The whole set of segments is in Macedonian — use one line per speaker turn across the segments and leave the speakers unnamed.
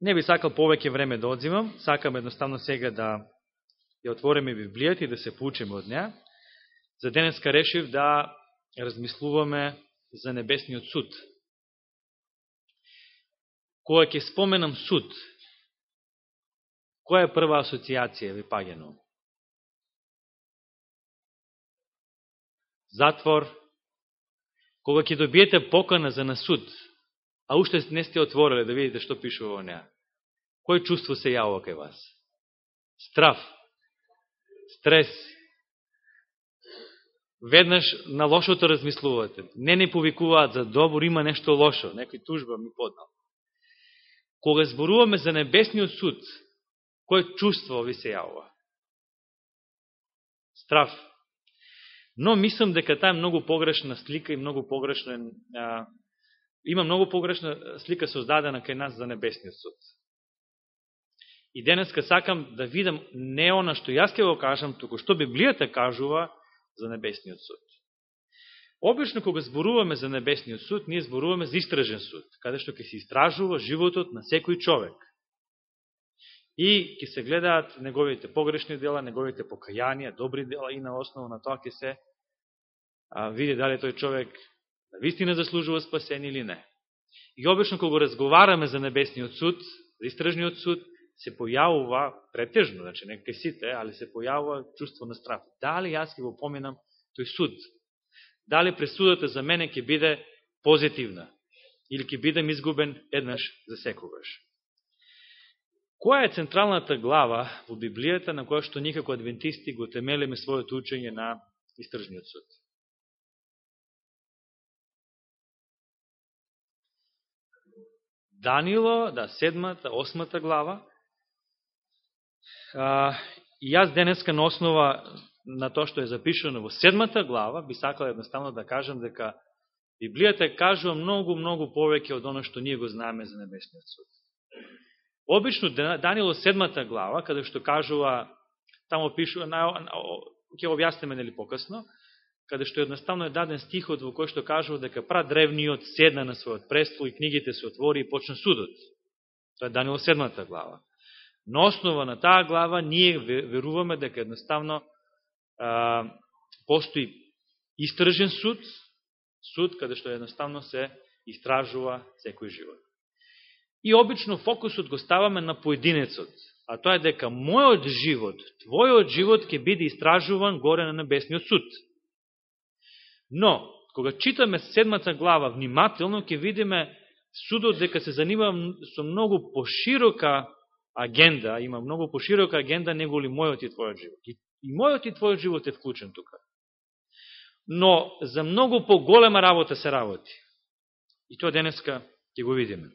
Не би сакал повеќе време да одзимам, сакам едноставно сега да ја отвориме Библијата и да се поучиме од неа. За денеска решив да размислуваме за небесниот суд. Кога ќе споменам суд, која е прва асоциација ви паѓено? Затвор. Кога ќе добиете покана за на суд, а уште не сте отворили да видите што пишува во неа, кој чувство се јавува кај вас? Страф, стрес. Веднаш на лошото размислувате. Не не повикуваат за добро, има нешто лошо, некој тужба ми поднал. Кога зборуваме за небесниот суд, кој чувство ви се јавува? Страф. Но мислам дека таа е многу погрешна слика и многу погрешен а, има многу погрешна слика создадена кај нас за небесниот суд. И денеска сакам да видам не она што јас ке го кажам, туку што Библијата кажува за небесниот суд. Обично кога зборуваме за небесниот суд, ние зборуваме за истражен суд, каде што ќе се истражува животот на секој човек. И ќе се гледаат неговите погрешни дела, неговите покаянија, добри дела и на основа на тоа ќе се а, види дали тој човек на вистина заслужува спасение или не. И обично кога разговараме за небесниот суд, за истражниот суд, се појавува претежно, значи не сите, али се појавува чувство на страх. Дали јас ќе го поминам тој суд? Дали пресудата за мене ќе биде позитивна? Или ќе бидам изгубен еднаш за секогаш? Која е централната глава во Библијата на која што никако адвентисти го темелиме своето учење на истражниот суд? Данило, да, седмата, осмата глава. А, и јас денеска на основа на тоа што е запишено во седмата глава, би сакал едноставно да кажам дека Библијата кажува многу, многу повеќе од оно што ние го знаеме за Небесниот суд. Обично Данило седмата глава, каде што кажува, тамо пишува, ќе објасниме нели покасно, каде што едноставно е даден стихот во кој што кажува дека прадревниот седна на својот престол и книгите се отвори и почна судот. Тоа е Данило седмата глава. На основа на таа глава ние веруваме дека едноставно а, постои истражен суд, суд каде што едноставно се истражува секој живот. И обично фокусот го ставаме на поединецот, а тоа е дека мојот живот, твојот живот ќе биде истражуван горе на небесниот суд. Но, кога читаме седмата глава внимателно, ќе видиме судот дека се занимава со многу поширока агенда, има многу поширока агенда него ли мојот и твојот живот. И, и мојот и твојот живот е вклучен тука. Но за многу поголема работа се работи. И тоа денеска ќе го видиме.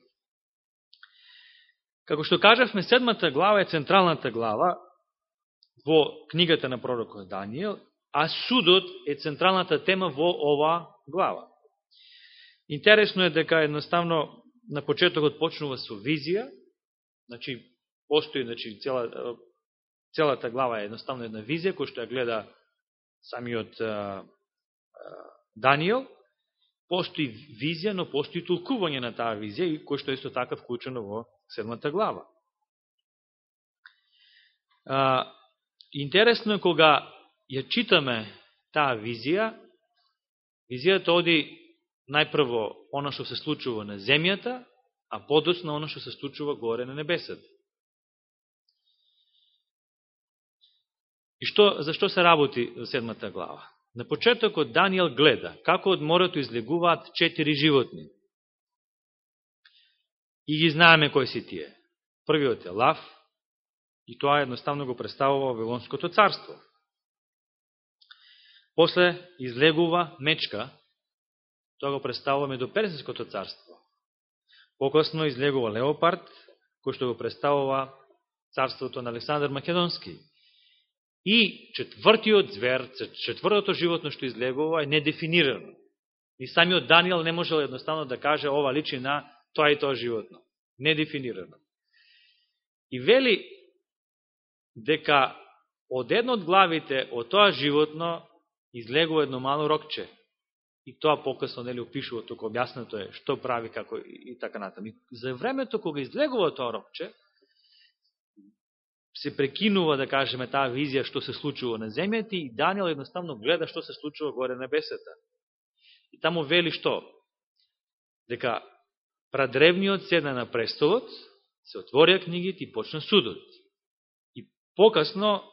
Како што кажавме, седмата глава е централната глава во книгата на пророкот Данијел а судот е централната тема во ова глава. Интересно е дека едноставно на почетокот почнува со визија, значи постои значи, цела, целата глава е едноставно една визија која што ја гледа самиот а, а, Данијел, постои визија, но постои толкување на таа визија и кој што е исто така вклучено во седмата глава. А, интересно е кога ја читаме таа визија, визијата оди најпрво оно што се случува на земјата, а подоцна оно што се случува горе на небесата. И што, зашто се работи во седмата глава? На почетокот Данијел гледа како од морето излегуваат четири животни. И ги знаеме кои си тие. Првиот е лав, и тоа едноставно го представува Вавилонското царство. После излегува мечка, тоа го представуваме до Персиското царство. Покосно излегува леопард, кој што го представува царството на Александр Македонски. И четвртиот звер, четвртото животно што излегува е недефинирано. И самиот Данијел не можел едноставно да каже ова личи на тоа и тоа животно. Недефинирано. И вели дека од едно од главите од тоа животно излегува едно мало рокче. и тоа покасно нели опишува тука објаснато е што прави како и, така натаму. За времето кога излегува тоа рокче, се прекинува, да кажеме, таа визија што се случува на земјата и Данијел едноставно гледа што се случува горе на небесата. И таму вели што? Дека прадревниот седна на престолот, се отворија книгите и почна судот. И покасно,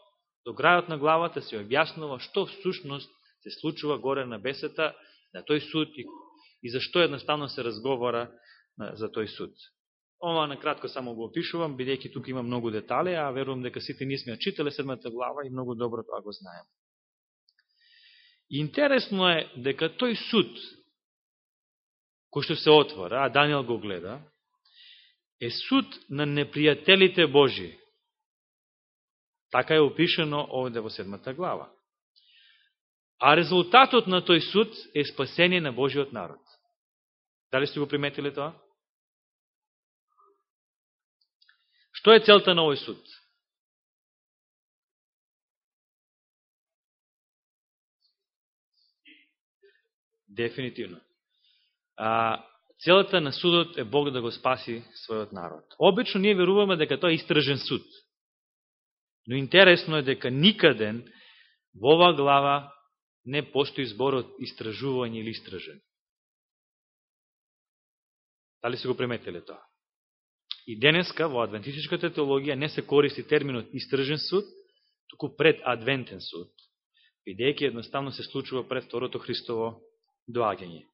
до крајот на главата, се објаснува што всушност се случува горе на бесета на тој суд и, и зашто едноставно се разговора за тој суд. Ова на кратко само го опишувам, бидејќи тука има многу детали, а верувам дека сите ние сме читале седмата глава и многу добро тоа го знаем. Интересно е дека тој суд, кој што се отвора, а Данијел го гледа, е суд на непријателите Божи. Така е опишено овде во седмата глава. А резултатот на тој суд е спасение на Божиот народ. Дали сте го приметили тоа? Што е целта на овој суд? Дефинитивно. А, целата на судот е Бог да го спаси својот народ. Обично ние веруваме дека тоа е истражен суд. Но интересно е дека никаден во ова глава не постои зборот истражување или истражен. Дали се го приметиле тоа? И денеска во адвентистичката теологија не се користи терминот истражен суд, туку пред адвентен суд, бидејќи едноставно се случува пред второто Христово доаѓање.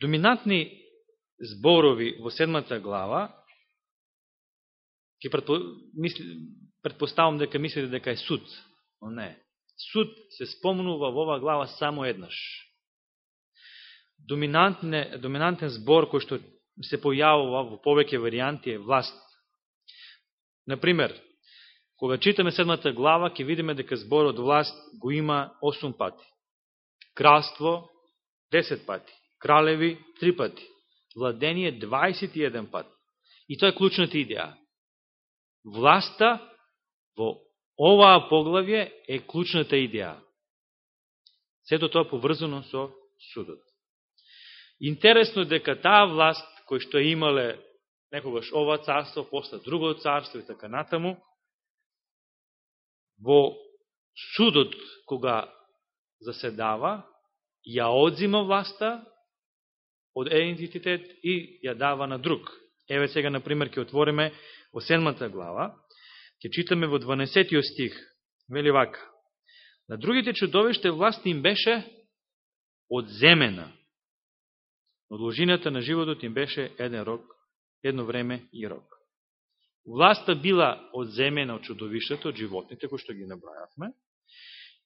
Доминантни зборови во седмата глава ќе предпо... предпоставам дека мислите дека е суд, но не. Суд се спомнува во оваа глава само еднаш. Доминантен збор кој што се појавува во повеќе варианти е власт. Например, кога читаме седмата глава, ќе видиме дека зборот власт го има 8 пати. Кралство 10 пати. Кралеви 3 пати. Владение 21 пат. И тоа е клучната идеја. Власта во оваа поглавје е клучната идеја. Сето тоа поврзано со судот. Интересно дека таа власт кој што имале некогаш ова царство, после друго царство и така натаму, во судот кога заседава, ја одзима власта од еден идентитет и ја дава на друг. Еве сега, например, ќе отвориме во седмата глава, ќе читаме во 12 стих, вели вака. На другите чудовиште власт им беше одземена, но должината на животот им беше еден рок, едно време и рок. Власта била одземена од чудовиштето, од животните, кои што ги набрајавме,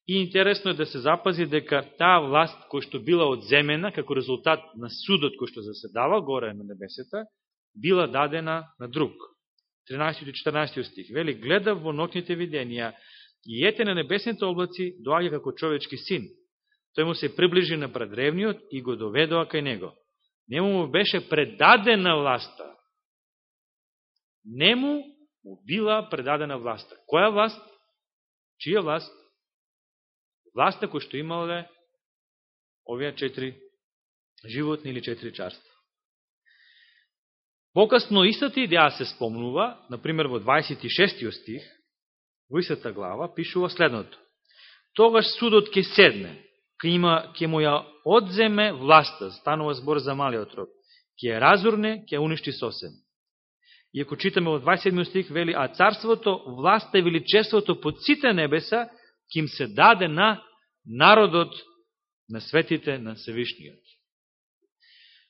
и интересно е да се запази дека таа власт која што била одземена, како резултат на судот кој што заседава горе на небесета, била дадена на друг. 13 и 14 стих. Вели, гледа во нокните видения и ете на небесните облаци доаѓа како човечки син. Тој му се приближи на предревниот и го доведоа кај него. Нему му беше предадена власта. Нему му била предадена власта. Која власт? Чија власт? Власта која што имале овие четири животни или четири чарства. Покасно истата идеја се спомнува, например во 26 стих, во истата глава, пишува следното. Тогаш судот ке седне, ке, има, ке му ја одземе власта, станува збор за малиот роб, ке ја разурне, ке ја уништи сосем. И ако читаме во 27 стих, вели, а царството, власта и величеството под сите небеса, ке им се даде на народот на светите на Севишниот.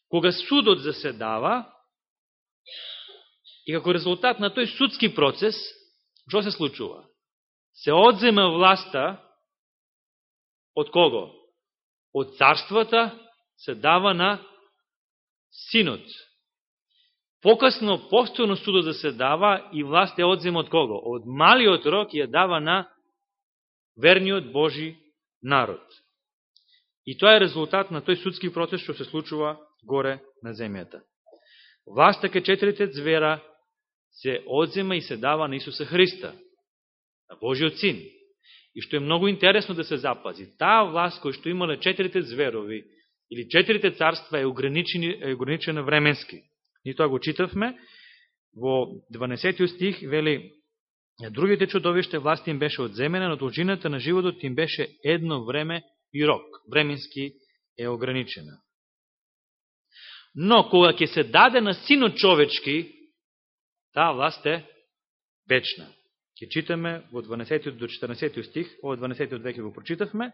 Кога судот заседава, и како резултат на тој судски процес, што се случува? Се одзема власта од кого? од царствата се дава на синот. Покасно, постојно судот да се дава и власт ја одзема од кого? Од малиот рок ја дава на верниот Божи народ. И тоа е резултат на тој судски процес што се случува горе на земјата. Власта ке четирите звера се одзема и се дава на Исуса Христа, на Божиот син. и што е многу интересно да се запази. Таа власт која што имале четирите зверови или четирите царства е, е ограничена временски. Ни тоа го читавме во 12 стих, вели другите чудовиште власти им беше одземена, но должината на животот им беше едно време и рок. Временски е ограничена. Но кога ќе се даде на синот човечки, таа власт е вечна. Ќе читаме во 12 до 14 стих, ово 12 веќе го прочитавме,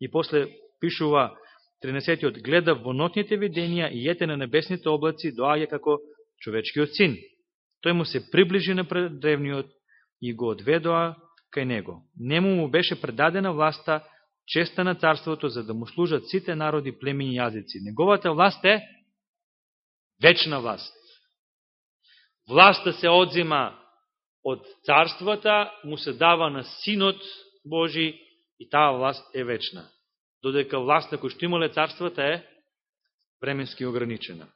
и после пишува 13 гледа во нотните виденија и ете на небесните облаци, доаѓа како човечкиот син. Тој му се приближи на древниот и го одведоа кај него. Нему му беше предадена власта, честа на царството, за да му служат сите народи, племени и јазици. Неговата власт е вечна власт. Власта се одзима од царствата, му се дава на Синот Божи и таа власт е вечна. Додека власта кој што имале царствата е временски ограничена.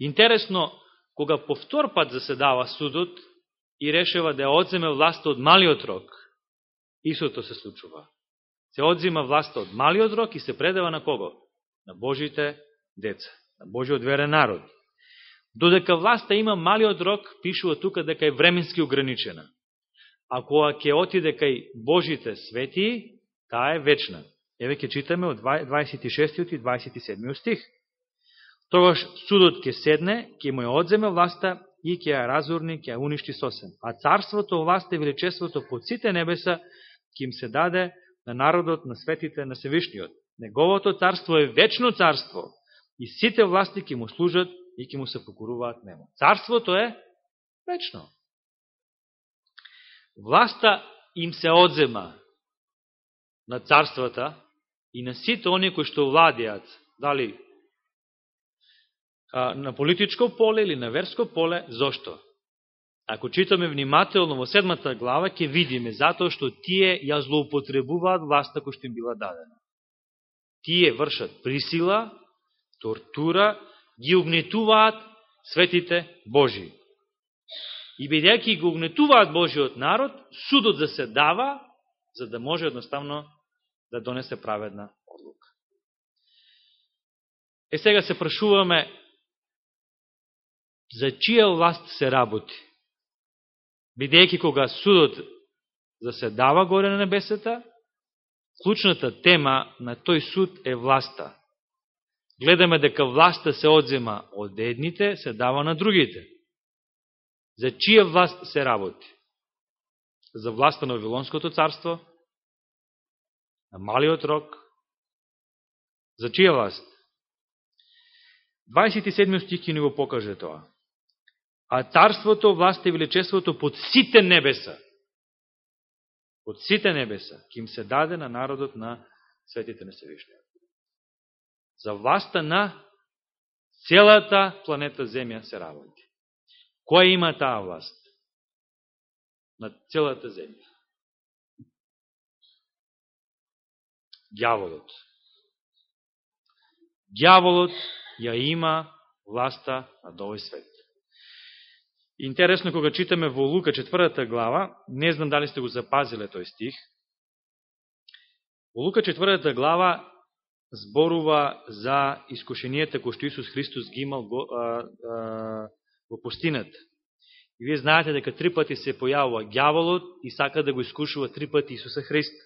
Интересно, кога повтор пат заседава судот и решава да ја одземе власта од малиот рок, истото се случува. Се одзима власта од малиот рок и се предава на кого? На Божите деца, Божиот верен народ. Додека власта има малиот рок, пишува тука дека е временски ограничена. А кога ќе отиде кај Божите свети, таа е вечна. Еве ќе читаме од 26 и 27 стих. Тогаш судот ќе седне, ќе му ја одземе власта и ќе ја разурни, ќе ја уништи сосем. А царството, власта и величеството под сите небеса ќе им се даде на народот на светите на Севишниот. Неговото царство е вечно царство и сите власти ќе му служат и ќе му се покоруваат нему. Царството е вечно. Власта им се одзема на царствата и на сите они кои што владеат, дали а, на политичко поле или на верско поле, зошто? Ако читаме внимателно во седмата глава, ќе видиме затоа што тие ја злоупотребуваат власта која што им била дадена. Тие вршат присила, тортура, ги угнетуваат светите Божии. И бидејќи го угнетуваат Божиот народ, судот заседава, за да може едноставно да донесе праведна одлука. Е сега се прашуваме за чија власт се работи. Бидејќи кога судот заседава горе на небесата, клучната тема на тој суд е власта. Гледаме дека власта се одзема од едните, се дава на другите. За чија власт се работи? За власта на Вавилонското царство, на малиот рок. За чија власт? 27 стих ќе ни го покаже тоа. А царството, власт и величеството под сите небеса, под сите небеса, ќе им се даде на народот на светите на Севишниот. За власта на целата планета Земја се работи. Која има таа власт? На целата Земја. Дјаволот. Дјаволот ја има власта над овој свет. Интересно, кога читаме во Лука 4 глава, не знам дали сте го запазиле тој стих, во Лука 4 глава зборува за искушенијата кои што Исус Христос ги имал го, а, а, во пустината. И вие знаете дека три пати се појавува гјаволот и сака да го искушува три пати Исуса Христа.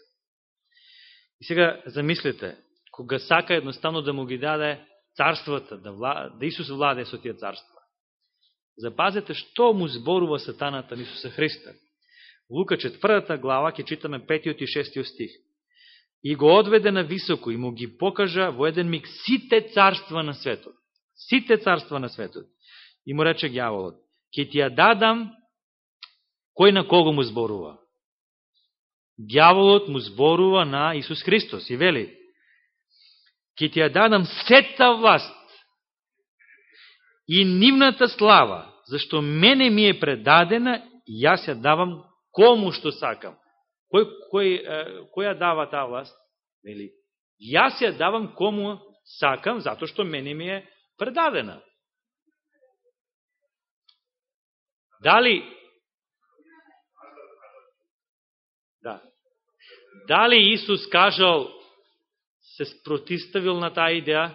И сега замислете, кога сака едноставно да му ги даде царствата, да, вла... да Исус владе со тие царства. Запазете што му зборува сатаната на Исуса Христа. Лука 4 глава ќе читаме 5 и 6 стих. И го одведе на високо и му ги покажа во еден миг сите царства на светот. Сите царства на светот. И му рече гјаволот, ќе ти ја дадам кој на кого му зборува Гјаволот му зборува на Исус Христос и вели, ќе ти ја дадам сета власт и нивната слава, зашто мене ми е предадена и јас ја давам кому што сакам. Кој, кој, која дава таа власт? Вели, јас ја давам кому сакам, затоа што мене ми е предадена. Дали Да. Дали Исус кажал, се спротиставил на таа идеја?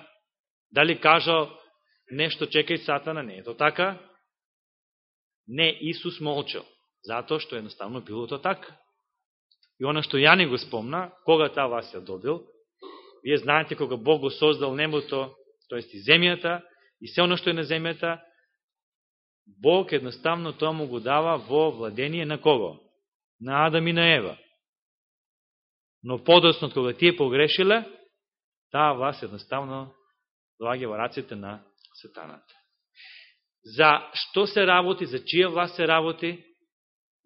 Дали кажал нешто чекај сатана? Не, ето така? Не, Исус молчал, затоа што едноставно било то така. И она што ја не го спомна, кога таа вас ја добил, вие знаете кога Бог го создал небото, тоест и земјата, и се оно што е на земјата, Бог едноставно тоа му го дава во владение на кого? На Адам и на Ева. Но подосно, кога тие погрешиле, таа вас едноставно доаѓа во раците на сатаната. За што се работи, за чија власт се работи?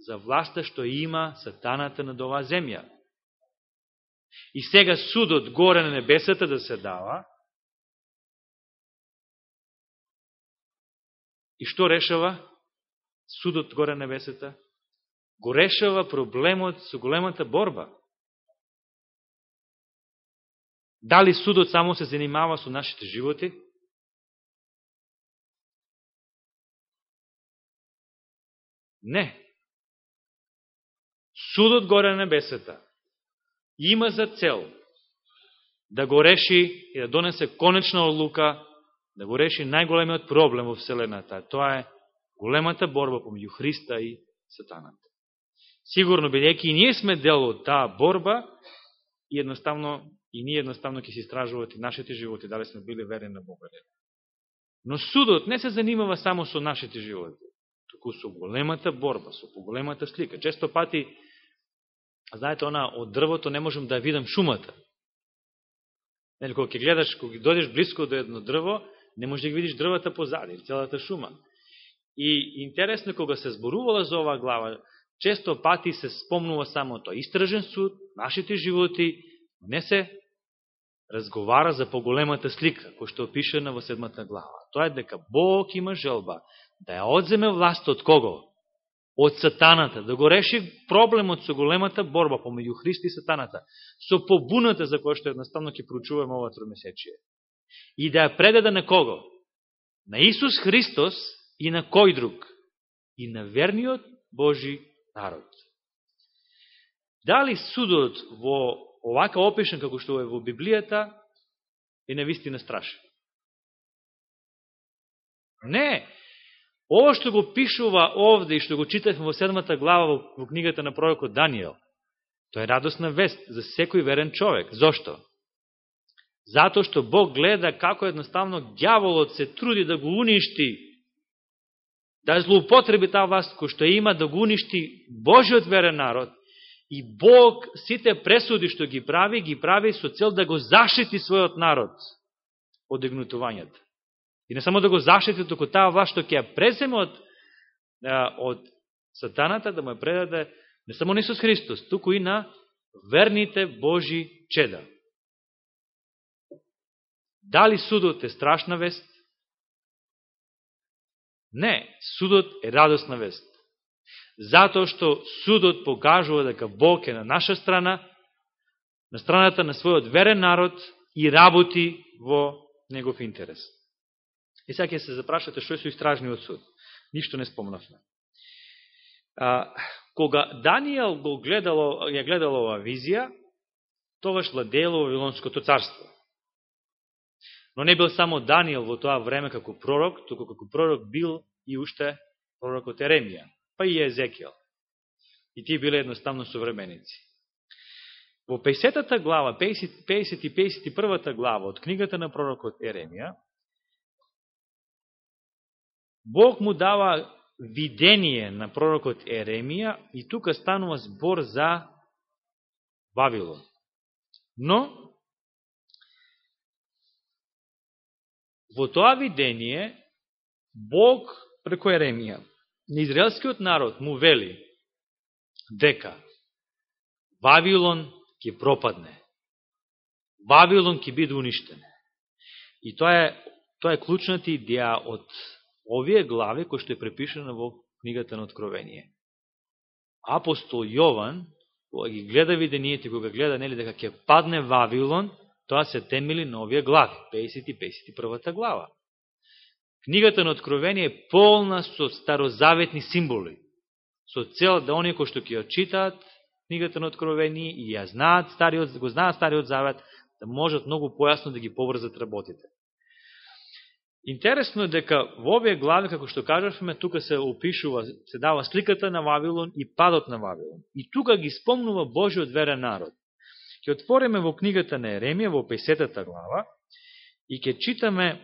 За власта што има сатаната на оваа земја. И сега судот горе на небесата да се дава, И што решава судот горе на небесата? Го решава проблемот со големата борба. Дали судот само се занимава со нашите животи? Не. Судот горе на небесата има за цел да го реши и да донесе конечна одлука да го реши најголемиот проблем во Вселената. Тоа е големата борба помеѓу Христа и Сатаната. Сигурно, бидејќи и ние сме дел од таа борба, и едноставно, и ние едноставно ќе се и нашите животи, дали сме били верени на Бога. Но судот не се занимава само со нашите животи, туку со големата борба, со поголемата слика. Често пати, знаете, она од дрвото не можам да видам шумата. Нели, кога ќе гледаш, кога дојдеш близко до едно дрво, не можеш да ги видиш дрвата позади, целата шума. И интересно, кога се зборувала за оваа глава, често пати се спомнува само тоа истражен суд, нашите животи, не се разговара за поголемата слика, кој што опишена во седмата глава. Тоа е дека Бог има желба да ја одземе власт од кого? Од сатаната, да го реши проблемот со големата борба помеѓу Христ и сатаната, со побуната за која што едноставно ќе проучуваме ова тромесечие и да ја предаде на кого? На Исус Христос и на кој друг? И на верниот Божи народ. Дали судот во овака опишен како што е во Библијата е навистина страшен? Не. Ово што го пишува овде и што го читавме во седмата глава во книгата на пророкот Данијел, тоа е радосна вест за секој верен човек. Зошто? Затоа што Бог гледа како едноставно ѓаволот се труди да го уништи, да злоупотреби таа власт кој што има да го уништи Божиот верен народ, и Бог сите пресуди што ги прави, ги прави со цел да го зашити својот народ од игнутувањата. И не само да го зашити, току таа власт што ќе ја преземе од, од сатаната, да му ја предаде не само на Исус Христос, туку и на верните Божи чеда. Дали судот е страшна вест? Не, судот е радосна вест. Затоа што судот покажува дека Бог е на наша страна, на страната на својот верен народ и работи во негов интерес. И сега ќе се запрашате што е со истражниот суд. Ништо не спомнавме. А, кога Данијел го гледало, ја гледало ова визија, тогаш владеело Вавилонското царство. Но не бил само Данијел во тоа време како пророк, туку како пророк бил и уште пророкот Еремија, па и Езекијел. И тие биле едноставно современици. Во 50-та глава, 50, 50 и 51-та глава од книгата на пророкот Еремија, Бог му дава видение на пророкот Еремија и тука станува збор за Вавилон. Но, Во тоа видение, Бог преко Еремија, на израелскиот народ му вели дека Вавилон ќе пропадне. Вавилон ќе биде уништен. И тоа е, тоа е клучната идеја од овие глави кои што е препишена во книгата на Откровение. Апостол Јован, кога ги гледа видението, кога гледа нели дека ќе падне Вавилон, Тоа се темели на овие глави, 50 и 51 глава. Книгата на Откровение е полна со старозаветни символи, со цел да оние кои што ќе ја читаат, книгата на Откровение и ја знаат стариот, го знаат Стариот Завет, да можат многу појасно да ги поврзат работите. Интересно е дека во овие глави, како што кажавме, тука се опишува, се дава сликата на Вавилон и падот на Вавилон. И тука ги спомнува Божиот верен народ. Ке отвориме во книгата на Еремија, во 50 глава, и ќе читаме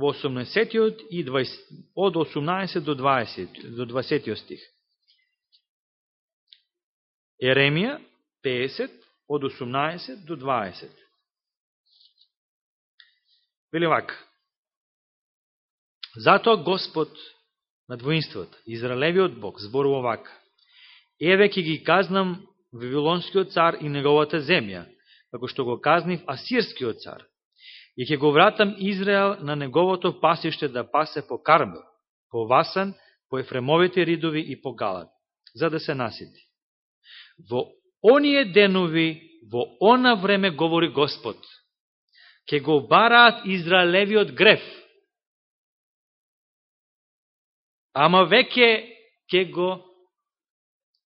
во 18 и 20, од 18 до 20, до 20 стих. Еремија 50 од 18 до 20. Вели вака. Затоа Господ на двоинството, Израелевиот Бог, зборува вака. Еве ќе ги казнам Вавилонскиот цар и неговата земја, како што го казнив Асирскиот цар, и ќе го вратам Израел на неговото пасиште да пасе по Кармел, по Васан, по Ефремовите ридови и по Галат, за да се насити. Во оние денови, во она време говори Господ, ќе го бараат Израелевиот греф, ама веќе ќе го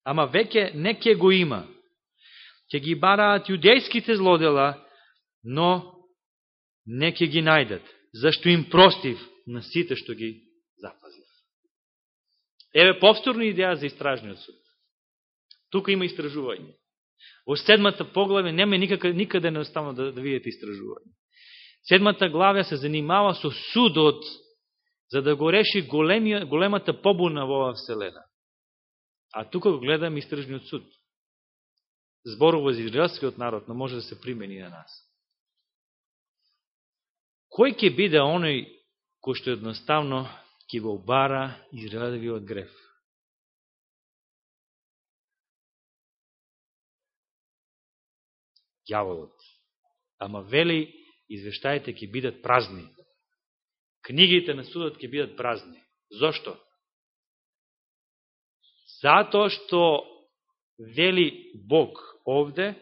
ама веќе не ќе го има. Ќе ги бараат јудејските злодела, но не ќе ги најдат, зашто им простив на сите што ги запазив. Еве повторна идеја за истражниот суд. Тука има истражување. Во седмата поглаве нема никаде, никаде не оставно да, да видите истражување. Седмата глава се занимава со судот за да го реши големия, големата побуна во оваа вселена. А тука го гледам истражниот суд. Зборува за израелскиот народ, но може да се примени на нас кој ќе биде оној кој што едноставно ќе го бара Израелевиот греф? Јаволот. Ама вели, извештаите ќе бидат празни. Книгите на судот ќе бидат празни. Зошто? Зато што вели Бог овде,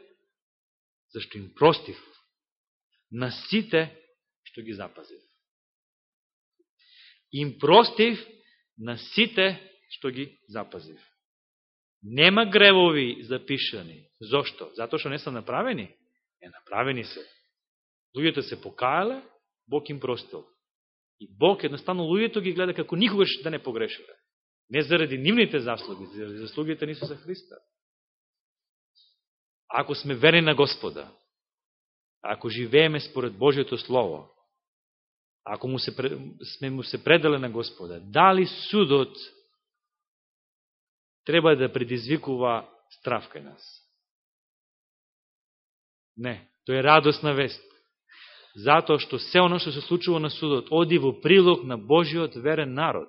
зашто им простив на сите што ги запазив. Им простив на сите што ги запазив. Нема гревови запишани. Зошто? Зато што не се направени? е направени се. Луѓето се покаяле, Бог им простил. И Бог едноставно луѓето ги гледа како никогаш да не погрешиле. Не заради нивните заслуги, заради заслугите на Исуса Христа. Ако сме верни на Господа, ако живееме според Божиото Слово, ако му се, сме му се предале на Господа, дали судот треба да предизвикува страв кај нас? Не, тоа е радосна вест. Затоа што се оно што се случува на судот оди во прилог на Божиот верен народ.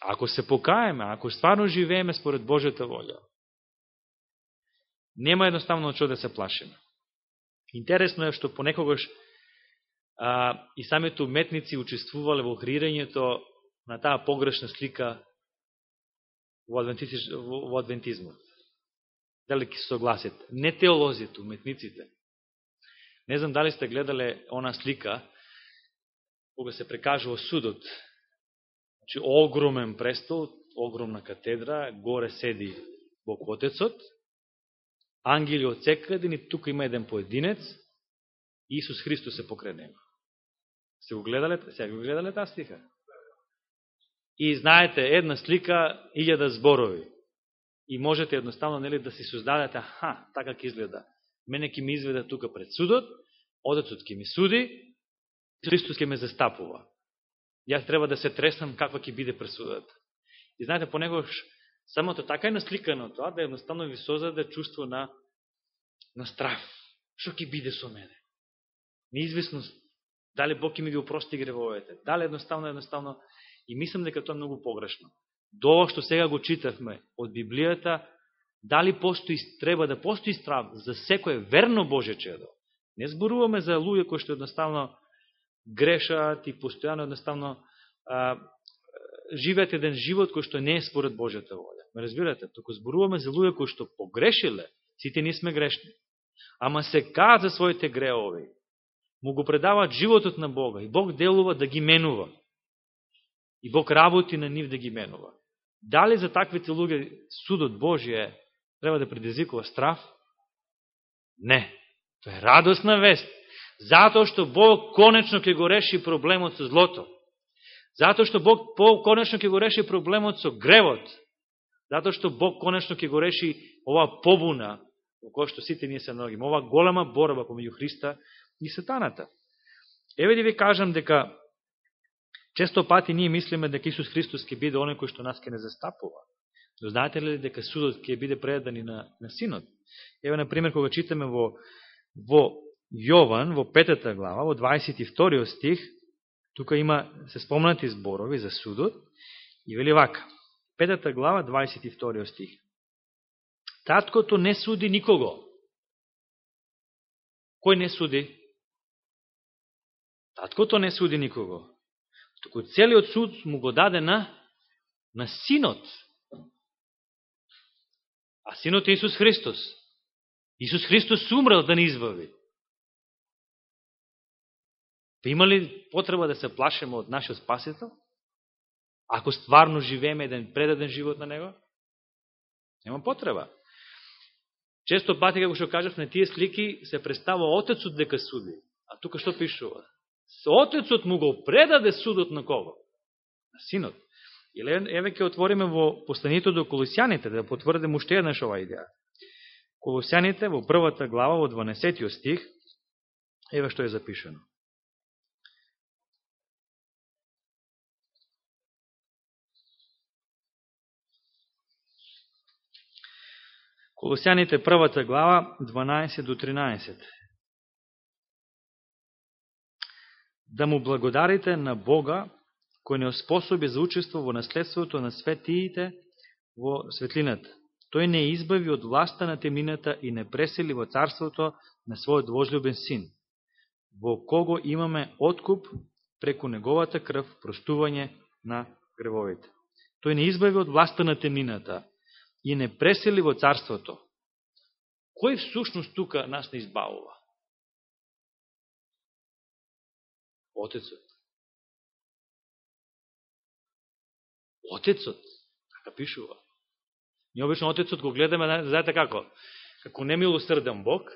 Ако се покаеме, ако стварно живееме според Божјата волја, нема едноставно од да се плашиме. Интересно е што понекогаш а, и самите уметници учествувале во креирањето на таа погрешна слика во, во адвентизмот. Дали ќе согласат. Не теолозите, уметниците. Не знам дали сте гледале она слика, кога се прекажува судот. Значи, огромен престол, огромна катедра, горе седи Бог Отецот, ангели од секаде, и тука има еден поединец, Исус Христос се покрај него. Се го гледале, се го гледале таа стиха? И знаете, една слика, илјада зборови. И можете едноставно нели, да си создадете, аха, така ќе изгледа. Мене ќе ми изведе тука пред судот, Отецот ќе ми суди, Христос ќе ме застапува. Јас треба да се треснам каква ќе биде пресудата. И знаете, понекогаш Самото така е насликано тоа, да едноставно ви создаде чувство на, на страф. Што ќе биде со мене? Неизвестност. Дали Бог ќе ми ги упрости гревовете? Дали едноставно, едноставно? И мислам дека тоа е многу погрешно. До што сега го читавме од Библијата, дали постои, треба да постои страв за секој верно Боже чедо. Не зборуваме за луѓе кои што едноставно грешат и постојано едноставно а, живеат еден живот кој што не е според Божјата воля. Ме разбирате, току зборуваме за луѓе кои што погрешиле, сите ние сме грешни. Ама се кажат за своите греови. Му го предаваат животот на Бога и Бог делува да ги менува. И Бог работи на нив да ги менува. Дали за таквите луѓе судот Божие треба да предизвикува страф? Не. Тоа е радосна вест. Затоа што Бог конечно ќе го реши проблемот со злото. Затоа што Бог конечно ќе го реши проблемот со гревот. Затоа што Бог конечно ќе го реши оваа побуна во која што сите ние се наоѓаме, оваа голема борба помеѓу Христа и сатаната. Еве да ви кажам дека често пати ние мислиме дека Исус Христос ќе биде оној кој што нас ќе не застапува. Но знаете ли дека судот ќе биде предан и на, на синот? Еве, на пример, кога читаме во, во Јован, во петата глава, во 22 стих, тука има се спомнати зборови за судот, и вели вака, петата глава, 22 стих. Таткото не суди никого. Кој не суди? Таткото не суди никого. Току целиот суд му го даде на, на синот. А синот е Исус Христос. Исус Христос умрел да не избави. Па има ли потреба да се плашеме од нашиот Спасител? Ако стварно живееме еден предаден живот на Него? Нема потреба. Често пати, како што кажав, на тие слики се представа Отецот дека суди. А тука што пишува? Отецот му го предаде судот на кого? На синот. Или еве ќе отвориме во посланието до Колосјаните, да потврдим уште еднаш оваа идеја. Колосјаните во првата глава, во 12 стих, еве што е запишено. Колосјаните првата глава, 12 до 13. Да му благодарите на Бога, кој не оспособи за учество во наследството на светиите во светлината. Тој не избави од власта на темината и не пресели во царството на својот возлюбен син, во кого имаме откуп преку неговата крв, простување на гревовите. Тој не избави од власта на темината и не пресели во царството. Кој всушност тука нас не избавува? Отецот. Отецот, така пишува. Ние обично Отецот го гледаме, знаете како, како немилосрден Бог,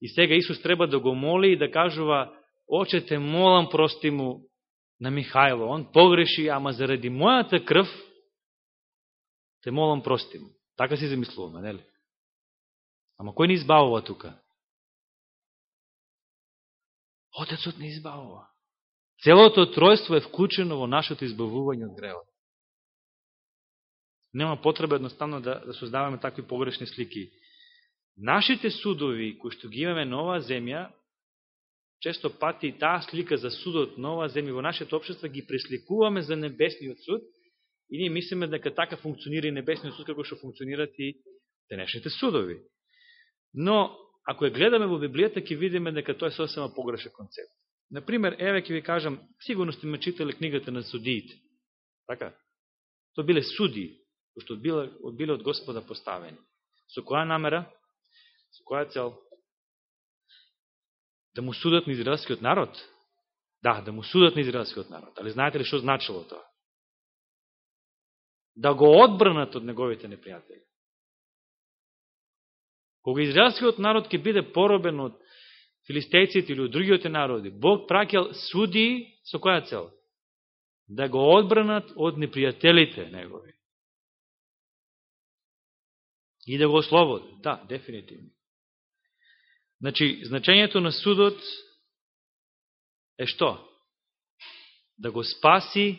и сега Исус треба да го моли и да кажува, Оче, те молам, прости му на Михајло, он погреши, ама заради мојата крв, те молам, прости му. Така си замислуваме, нели? Ама кој не избавува тука? Отецот не избавува. Целото тројство е вклучено во нашето избавување од гревот. Нема потреба едноставно да, да создаваме такви погрешни слики. Нашите судови, кои што ги имаме на оваа земја, често пати таа слика за судот на оваа земја во нашето обшество ги пресликуваме за небесниот суд и ние мислиме дека така функционира и небесниот суд како што функционират и денешните судови. Но, ако ја гледаме во Библијата, ќе видиме дека тоа е сосема погрешен концепт. Например, еве ќе ви кажам, сигурно сте ме читали книгата на судиите. Така? Тоа биле суди, кои што биле, биле од Господа поставени. Со која намера? Со која цел? Да му судат на израелскиот народ? Да, да му судат на израелскиот народ. Али знаете ли што значило тоа? Да го одбранат од неговите непријатели. Кога израелскиот народ ќе биде поробен од филистејците или од другиот народи, Бог праќал суди со која цел? Да го одбранат од непријателите негови. И да го ослободат. Да, дефинитивно. Значи, значењето на судот е што? Да го спаси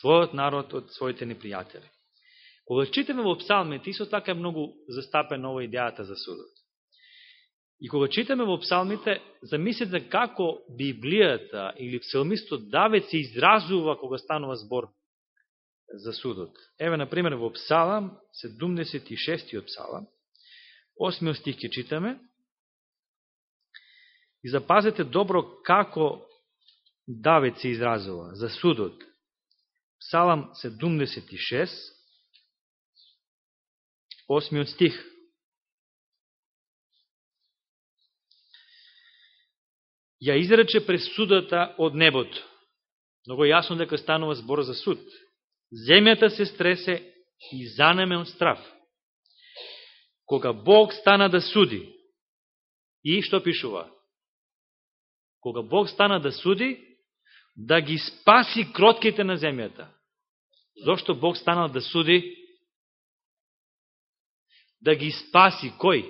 својот народ од своите непријатели. Кога читаме во псалмите, исто така е многу застапена ова идејата за судот. И кога читаме во псалмите, замислите како Библијата или псалмистот Давид се изразува кога станува збор за судот. Еве, например, во псалам, 76 псалам, 8 стих ќе читаме, и запазете добро како Давид се изразува за судот. Псалам 76, 8 стих. Ја изрече пресудата од небото. Много јасно дека станува збор за суд. Земјата се стресе и занеме од страв. Кога Бог стана да суди, и што пишува? Кога Бог стана да суди, да ги спаси кротките на земјата. Зошто Бог станал да суди? Да ги спаси кој?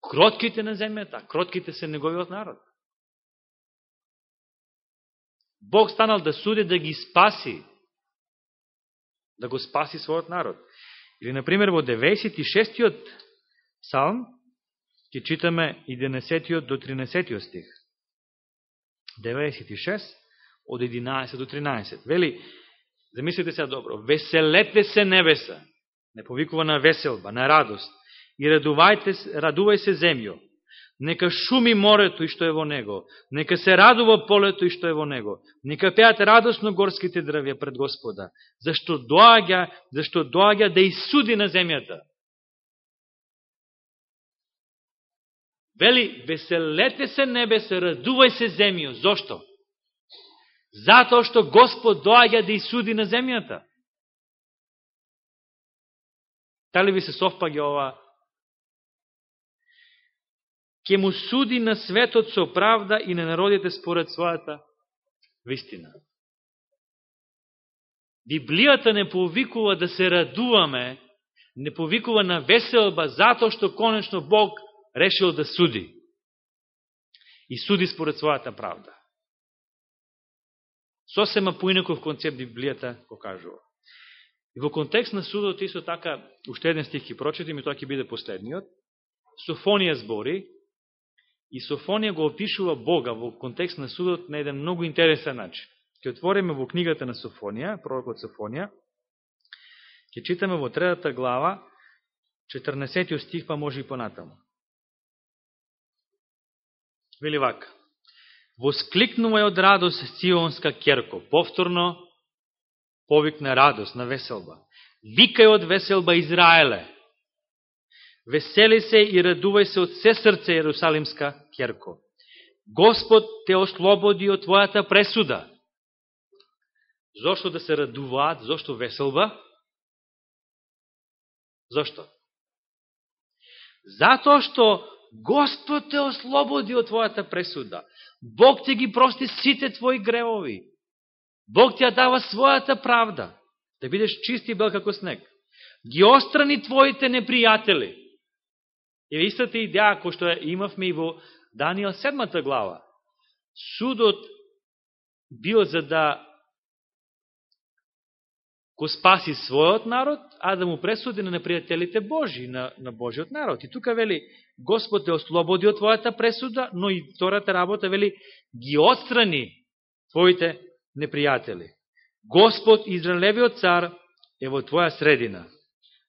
Кротките на земјата. Кротките се неговиот народ. Бог станал да суди, да ги спаси. Да го спаси својот народ. Или, например, во 96-тиот псалм, ќе читаме 11 до 13 стих. 96 од 11 до 13. Вели, замислите се добро, веселете се небеса, не повикува на веселба, на радост, и радувајте, радувај се земјо, нека шуми морето и што е во него, нека се радува полето и што е во него, нека пеат радосно горските дрвја пред Господа, зашто доаѓа, зашто доаѓа да исуди на земјата. Вели, веселете се небесе, радувај се земјо. Зошто? Затоа што Господ доаѓа да исуди на земјата. Дали ви се совпаѓа ова? Ке му суди на светот со правда и на народите според својата вистина. Библијата не повикува да се радуваме, не повикува на веселба, затоа што конечно Бог решил да суди. И суди според својата правда сосема поинаков концепт Библијата го кажува. И во контекст на судот, исто така, уште еден стих ќе прочитим и тоа ќе биде последниот. Софонија збори, и Софонија го опишува Бога во контекст на судот на еден многу интересен начин. Ке отвориме во книгата на Софонија, пророкот Софонија, ќе читаме во третата глава, 14 стих, па може и понатаму. Вели вака. Воскликнувај од радост Сионска керко. Повторно, повик на радост, на веселба. Викај од веселба Израеле. Весели се и радувај се од се срце Јерусалимска керко. Господ те ослободи од твојата пресуда. Зошто да се радуваат? Зошто веселба? Зошто? Затоа што Господ те ослободи од твојата пресуда. Бог ти ги прости сите твои гревови. Бог ти ја дава својата правда. Да бидеш чист и бел како снег. Ги острани твоите непријатели. Е истата идеја кој што имавме и во Данијел 7 глава. Судот бил за да го спаси својот народ, а да му пресуди на непријателите Божи, на, на Божиот народ. И тука вели, Господ те ослободи од твојата пресуда, но и втората работа вели, ги отстрани твоите непријатели. Господ, Израелевиот цар, е во твоја средина.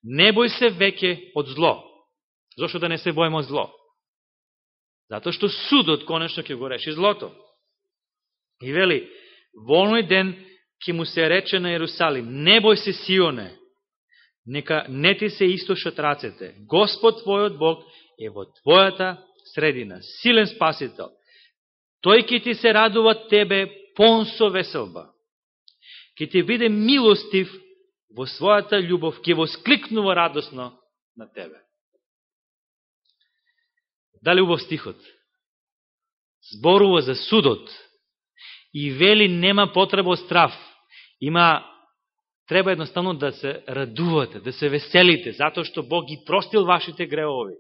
Не бој се веќе од зло. Зошто да не се бојмо од зло? Зато што судот конечно ќе го реши злото. И вели, во оној ден ќе му се рече на Јерусалим, не бој се Сионе, нека не ти се истошат рацете. Господ твојот Бог е во твојата средина, силен спасител. Тој ќе ти се радува тебе понсо веселба. Ке ти биде милостив во својата љубов, ќе воскликнува радосно на тебе. Дали убав стихот? Зборува за судот и вели нема потреба од страв има треба едноставно да се радувате, да се веселите, затоа што Бог ги простил вашите греови.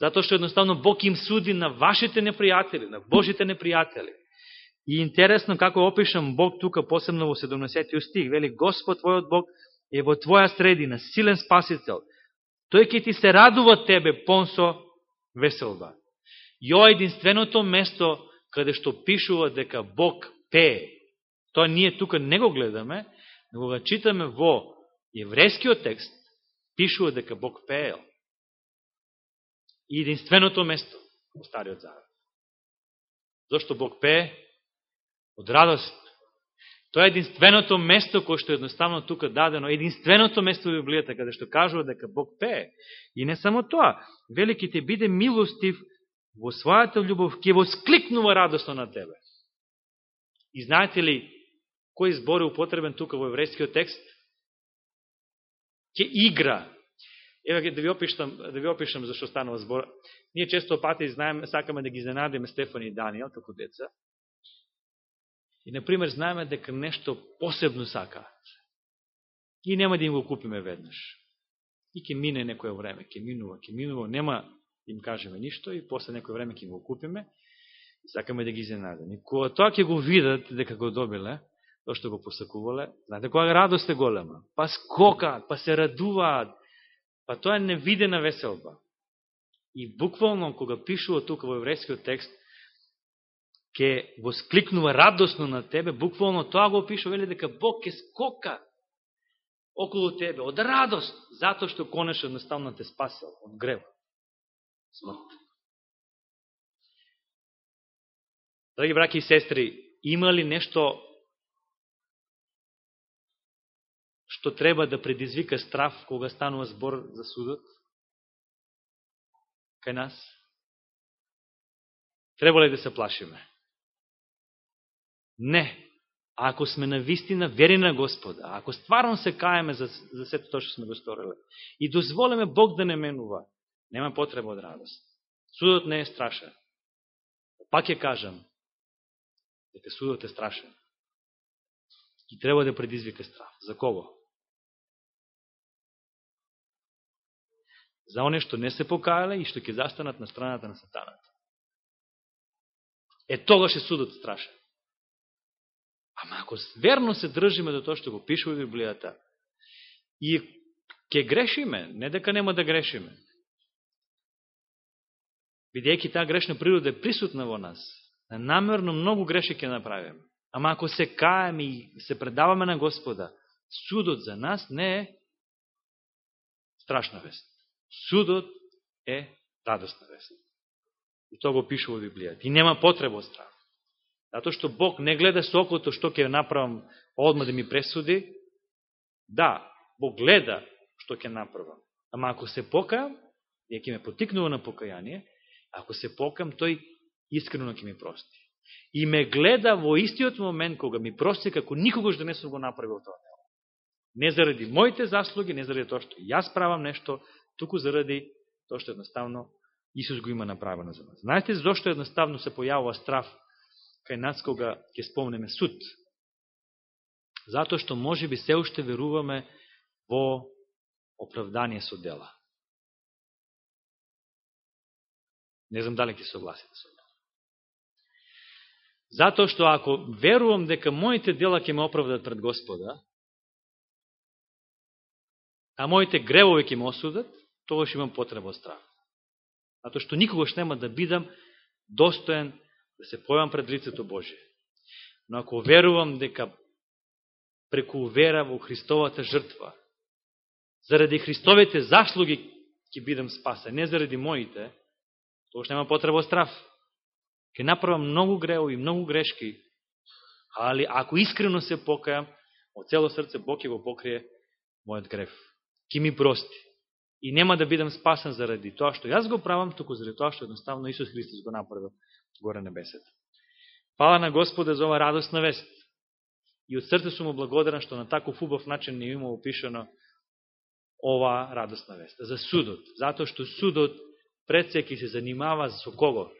Затоа што едноставно Бог им суди на вашите непријатели, на Божите непријатели. И интересно како опишам Бог тука посебно во 70 стих, вели Господ твојот Бог е во твоја средина, силен спасител. Тој ќе ти се радува тебе понсо веселба. И ова единственото место каде што пишува дека Бог пее, Тоа ние тука не го гледаме, но го читаме во еврејскиот текст, пишува дека Бог пеел. И единственото место во Стариот Завет. Зошто Бог пее? Од радост. Тоа е единственото место кое што едноставно тука дадено, единственото место во Библијата каде што кажува дека Бог пее. И не само тоа, Великите биде милостив во својата љубов, ќе воскликнува радосно на тебе. И знаете ли, кој збор е употребен тука во еврејскиот текст? Ке игра. Еве да ви опишам, да ви опишам зашто станува збор. Ние често пати знаеме, сакаме да ги изненадиме Стефан и Данијел како деца. И, например, знаеме дека нешто посебно сакаат. И нема да им го купиме веднаш. И ќе мине некој време, ќе минува, ќе минува, нема да им кажеме ништо и после некој време ќе го купиме и сакаме да ги изненадаме. Кога тоа ќе го видат дека го добиле, тоа што го посакувале, знаете која радост е голема. Па скокаат, па се радуваат, па тоа е невидена веселба. И буквално, кога пишува тука во еврејскиот текст, ќе воскликнува радосно на тебе, буквално тоа го опишува, вели дека Бог ќе скока околу тебе од радост, затоа што конечно едноставно те спасил од грева, смрт. Драги браки и сестри, има ли нешто што треба да предизвика страф кога станува збор за судот? Кај нас? Треба ли да се плашиме? Не. А ако сме на вистина вери на Господа, ако стварно се каеме за, за сето тоа што сме го сториле и дозволиме Бог да не менува, нема потреба од радост. Судот не е страшен. Пак ќе кажам, дека судот е страшен. И треба да предизвика страх. За кого? За оне што не се покаяле и што ќе застанат на страната на сатаната. Е тогаш е судот страшен. Ама ако верно се држиме до тоа што го пишува Библијата, и ќе грешиме, не дека нема да грешиме, бидејќи таа грешна природа е присутна во нас, намерно многу греши ќе направиме. Ама ако се каеме и се предаваме на Господа, судот за нас не е страшна вест. Судот е радостна вест. И тоа го пишува Библијата. И нема потреба од страх. Зато што Бог не гледа со окото што ќе направам одма да ми пресуди. Да, Бог гледа што ќе направам. Ама ако се покаам, ја ќе ме потикнува на покаяние, ако се покам, тој искрено ќе ми прости. И ме гледа во истиот момент кога ми прости како никогаш да не сум го направил тоа дело. Не заради моите заслуги, не заради тоа што јас правам нешто, туку заради тоа што едноставно Исус го има направено за нас. Знаете зашто едноставно се појавува страф кај нас кога ќе спомнеме суд. Затоа што може би се уште веруваме во оправдание со дела. Не знам дали ќе согласите со мене. Затоа што ако верувам дека моите дела ќе ме оправдат пред Господа, а моите гревови ќе ме осудат, тогаш имам потреба од. страх. Затоа што никогаш нема да бидам достоен да се појавам пред лицето Божие. Но ако верувам дека преку вера во Христовата жртва, заради Христовите заслуги ќе бидам спасен, не заради моите, тоа што нема потреба страф. Ке направам многу греови, многу грешки, али ако искрено се покајам, од цело срце Бог ќе го покрие мојот грев. Ке ми прости. И нема да бидам спасен заради тоа што јас го правам, туку заради тоа што едноставно Исус Христос го направил горе небесето. Пала на Господа за ова радостна вест. И од срце сум благодарен што на таков убав начин не има опишено ова радостна вест. За судот. Затоа што судот пред се се занимава со кого?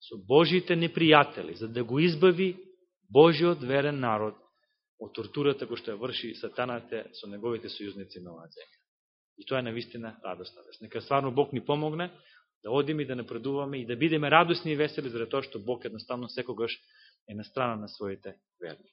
Со Божите непријатели, за да го избави Божиот верен народ од тортурата кој што ја врши сатаната со неговите сојузници на оваа земја. И тоа е навистина радостна вест. Нека стварно Бог ни помогне да одиме и да напредуваме и да бидеме радосни и весели заради тоа што Бог едноставно секогаш е на страна на своите верни.